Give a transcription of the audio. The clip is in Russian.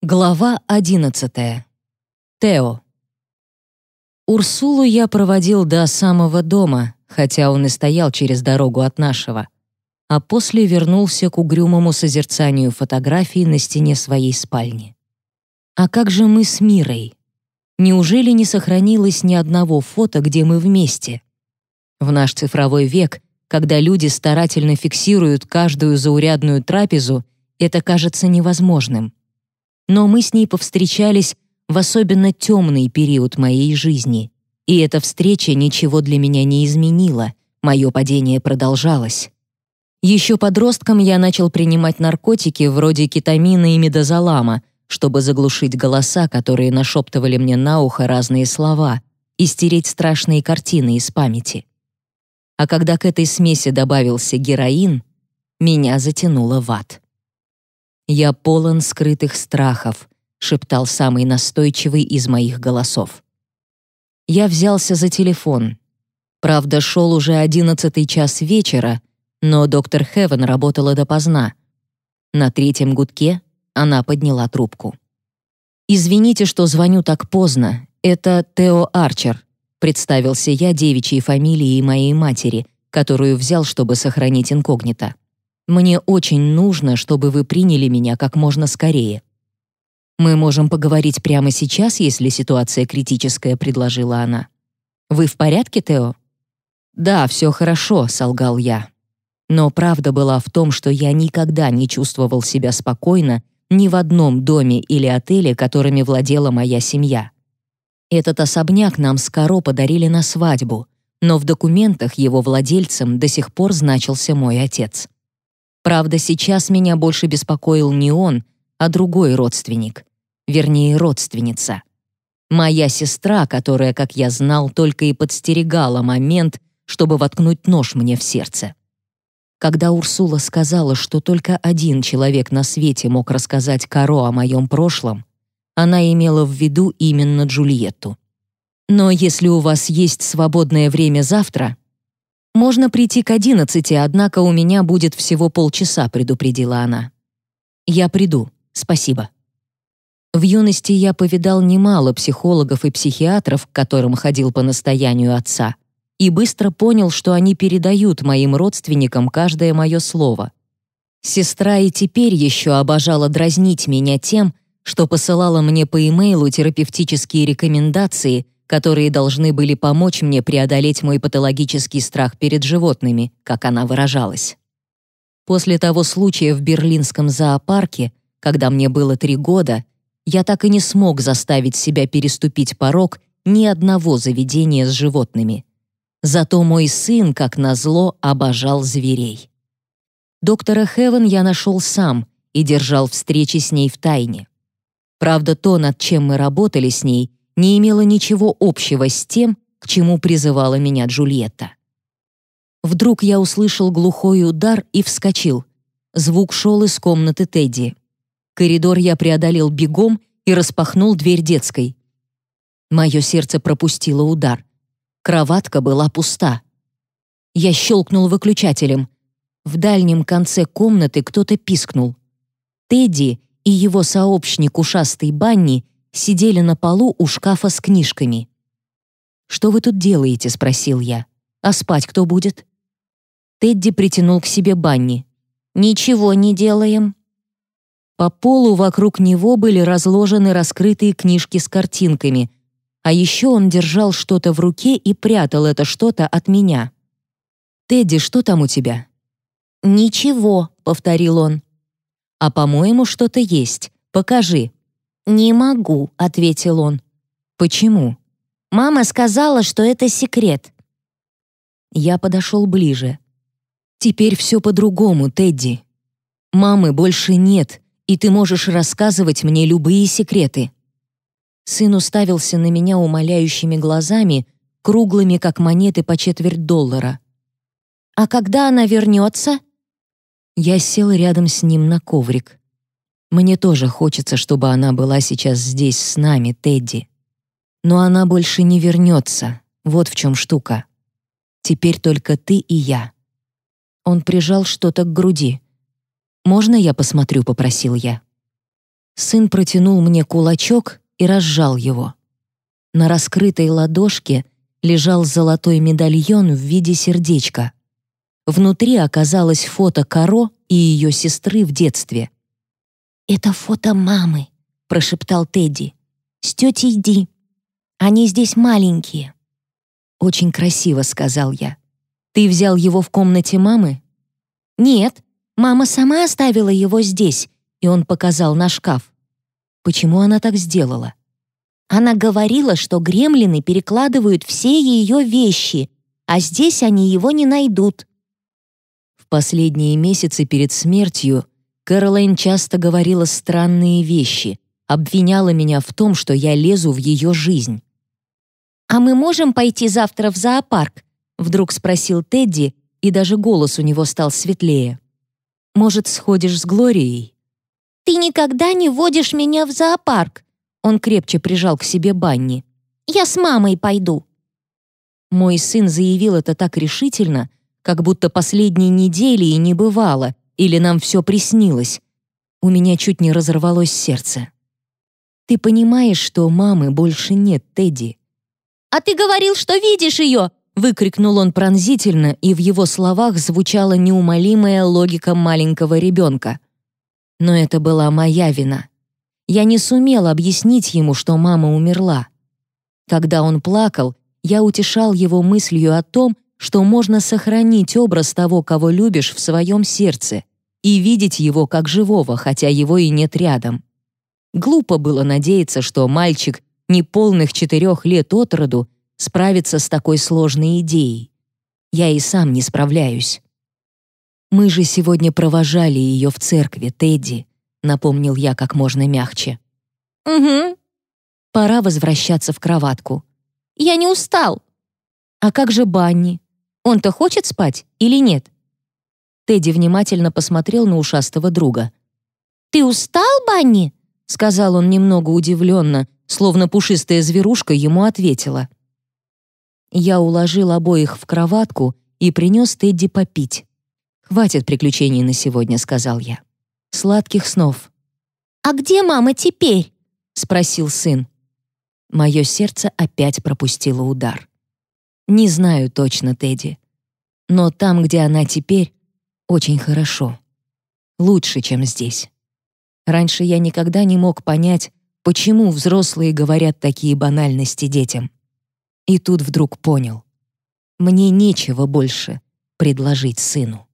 Глава 11. Тео. Урсулу я проводил до самого дома, хотя он и стоял через дорогу от нашего, а после вернулся к угрюмому созерцанию фотографий на стене своей спальни. А как же мы с Мирой? Неужели не сохранилось ни одного фото, где мы вместе? В наш цифровой век, когда люди старательно фиксируют каждую заурядную трапезу, это кажется невозможным но мы с ней повстречались в особенно темный период моей жизни, и эта встреча ничего для меня не изменила, мое падение продолжалось. Еще подростком я начал принимать наркотики вроде кетамина и медозолама, чтобы заглушить голоса, которые нашептывали мне на ухо разные слова, и стереть страшные картины из памяти. А когда к этой смеси добавился героин, меня затянуло в ад. «Я полон скрытых страхов», — шептал самый настойчивый из моих голосов. Я взялся за телефон. Правда, шел уже одиннадцатый час вечера, но доктор Хевен работала допоздна. На третьем гудке она подняла трубку. «Извините, что звоню так поздно. Это Тео Арчер», — представился я девичьей фамилией моей матери, которую взял, чтобы сохранить инкогнито. Мне очень нужно, чтобы вы приняли меня как можно скорее. Мы можем поговорить прямо сейчас, если ситуация критическая, предложила она. Вы в порядке, Тео? Да, все хорошо, солгал я. Но правда была в том, что я никогда не чувствовал себя спокойно ни в одном доме или отеле, которыми владела моя семья. Этот особняк нам с Каро подарили на свадьбу, но в документах его владельцем до сих пор значился мой отец. Правда, сейчас меня больше беспокоил не он, а другой родственник. Вернее, родственница. Моя сестра, которая, как я знал, только и подстерегала момент, чтобы воткнуть нож мне в сердце. Когда Урсула сказала, что только один человек на свете мог рассказать Каро о моем прошлом, она имела в виду именно Джульетту. Но если у вас есть свободное время завтра, «Можно прийти к одиннадцати, однако у меня будет всего полчаса», — предупредила она. «Я приду. Спасибо». В юности я повидал немало психологов и психиатров, к которым ходил по настоянию отца, и быстро понял, что они передают моим родственникам каждое мое слово. Сестра и теперь еще обожала дразнить меня тем, что посылала мне по имейлу терапевтические рекомендации — которые должны были помочь мне преодолеть мой патологический страх перед животными, как она выражалась. После того случая в берлинском зоопарке, когда мне было три года, я так и не смог заставить себя переступить порог ни одного заведения с животными. Зато мой сын, как назло, обожал зверей. Доктора Хевен я нашел сам и держал встречи с ней в тайне. Правда, то, над чем мы работали с ней, не имело ничего общего с тем, к чему призывала меня Джульетта. Вдруг я услышал глухой удар и вскочил. Звук шел из комнаты Тедди. Коридор я преодолел бегом и распахнул дверь детской. Мое сердце пропустило удар. Кроватка была пуста. Я щелкнул выключателем. В дальнем конце комнаты кто-то пискнул. Тедди и его сообщник ушастый Банни сидели на полу у шкафа с книжками. «Что вы тут делаете?» — спросил я. «А спать кто будет?» Тедди притянул к себе Банни. «Ничего не делаем». По полу вокруг него были разложены раскрытые книжки с картинками, а еще он держал что-то в руке и прятал это что-то от меня. «Тедди, что там у тебя?» «Ничего», — повторил он. «А, по-моему, что-то есть. Покажи». «Не могу», — ответил он. «Почему?» «Мама сказала, что это секрет». Я подошел ближе. «Теперь все по-другому, Тедди. Мамы больше нет, и ты можешь рассказывать мне любые секреты». Сын уставился на меня умоляющими глазами, круглыми, как монеты по четверть доллара. «А когда она вернется?» Я сел рядом с ним на коврик. Мне тоже хочется, чтобы она была сейчас здесь с нами, Тедди. Но она больше не вернется. Вот в чем штука. Теперь только ты и я. Он прижал что-то к груди. «Можно я посмотрю?» — попросил я. Сын протянул мне кулачок и разжал его. На раскрытой ладошке лежал золотой медальон в виде сердечка. Внутри оказалось фото Каро и ее сестры в детстве. «Это фото мамы», — прошептал Тедди. «С тетей Ди. Они здесь маленькие». «Очень красиво», — сказал я. «Ты взял его в комнате мамы?» «Нет, мама сама оставила его здесь», и он показал на шкаф. Почему она так сделала? Она говорила, что гремлины перекладывают все ее вещи, а здесь они его не найдут. В последние месяцы перед смертью Кэролайн часто говорила странные вещи, обвиняла меня в том, что я лезу в ее жизнь. «А мы можем пойти завтра в зоопарк?» — вдруг спросил Тедди, и даже голос у него стал светлее. «Может, сходишь с Глорией?» «Ты никогда не водишь меня в зоопарк!» Он крепче прижал к себе Банни. «Я с мамой пойду!» Мой сын заявил это так решительно, как будто последней недели и не бывало, или нам все приснилось. У меня чуть не разорвалось сердце. Ты понимаешь, что мамы больше нет, Тедди? «А ты говорил, что видишь ее!» выкрикнул он пронзительно, и в его словах звучала неумолимая логика маленького ребенка. Но это была моя вина. Я не сумел объяснить ему, что мама умерла. Когда он плакал, я утешал его мыслью о том, что можно сохранить образ того, кого любишь, в своем сердце и видеть его как живого, хотя его и нет рядом. Глупо было надеяться, что мальчик неполных четырех лет от роду справится с такой сложной идеей. Я и сам не справляюсь. «Мы же сегодня провожали ее в церкви, Тедди», — напомнил я как можно мягче. «Угу». «Пора возвращаться в кроватку». «Я не устал». «А как же Банни? Он-то хочет спать или нет?» Тедди внимательно посмотрел на ушастого друга. «Ты устал, Банни?» — сказал он немного удивленно, словно пушистая зверушка ему ответила. Я уложил обоих в кроватку и принес Тедди попить. «Хватит приключений на сегодня», — сказал я. «Сладких снов». «А где мама теперь?» — спросил сын. Мое сердце опять пропустило удар. Не знаю точно, Тедди. Но там, где она теперь, очень хорошо. Лучше, чем здесь. Раньше я никогда не мог понять, почему взрослые говорят такие банальности детям. И тут вдруг понял. Мне нечего больше предложить сыну.